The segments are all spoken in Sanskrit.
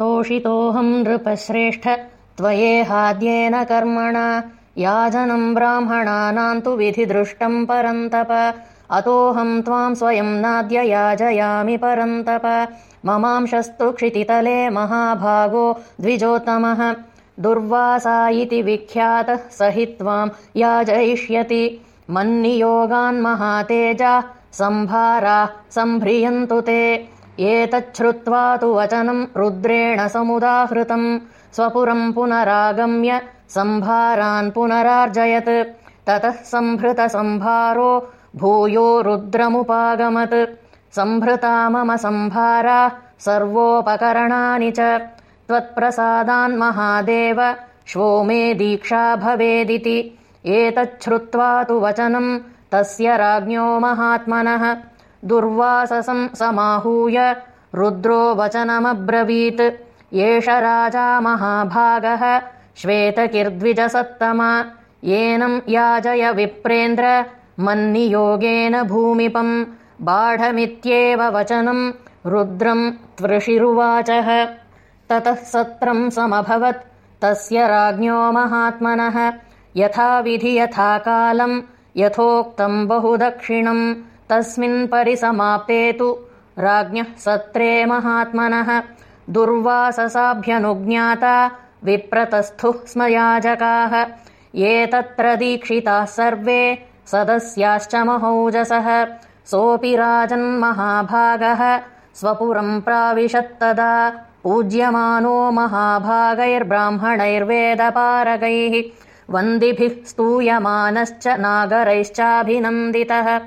तोषितोऽहम् नृपश्रेष्ठ त्वयेहाद्येन कर्मणा। याजनम् ब्राह्मणानाम् तु विधिदृष्टम् परन्तप। अतोऽहम् त्वाम् स्वयम् नाद्य याजयामि परन्तप। ममांशस्तु क्षितितले महाभागो द्विजोत्तमः। दुर्वासा इति विख्यातः स हि त्वाम् याजयिष्यति। मन्नियोगान्महातेजा सम्भारा सम्भ्रियन्तु ते एतच्छ्रुत्वा तु वचनम् रुद्रेण समुदाहृतम् स्वपुरम् पुनरागम्य सम्भारान् पुनरार्जयत्। ततः सम्भृतसम्भारो भूयो रुद्रमुपागमत्। सम्भृता मम सम्भारा सर्वोपकरणानि च। त्वत्प्रसादान्महादेव श्वो मे दीक्षा भवेदिति। एतच्छ्रुत्वा तु वचनम् तस्य राज्ञो महात्मनः दुर्वाससम् समाहूय। रुद्रो वचनमब्रवीत्। एष राजा महाभागः। श्वेतकिर्द्विजसत्तमा। येनम् याजय विप्रेन्द्र। मन्नियोगेन भूमिपम् बाढमित्येव वचनम् रुद्रम् त्वृषिरुवाचः ततः सत्रम् समभवत्। तस्य राज्ञो महात्मनः। यथाविधि यथा कालम् यथोक्तम् बहुदक्षिणम् तस्मिन् परिसमाप्ते तु राज्ञः सत्रे महात्मनः। दुर्वाससाभ्यनुज्ञाता विप्रतस्थुः स्म याजकाः। ये तत्र दीक्षिताः सर्वे सदस्याश्च महौजसः। सोऽपि राजन्महाभागः स्वपुरम् प्राविशत्तदा पूज्यमानो महाभागैर्ब्राह्मणैर्वेदपारगैः। वन्दिभिः स्तूयमानश्च नागरैश्चाभिनन्दितः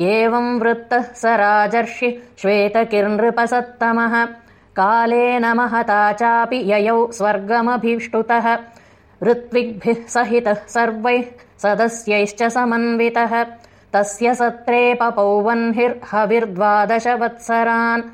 एवम् वृत्तः स राजर्षि श्वेतकिर्नृपसत्तमः। कालेन महता चापि ययौ स्वर्गमभीष्टुतः। ऋत्विग्भिः सहितः सर्वैः सदस्यैश्च समन्वितः। तस्य सत्रे पपौ वह्निर्हविर्द्वादशवत्सरान्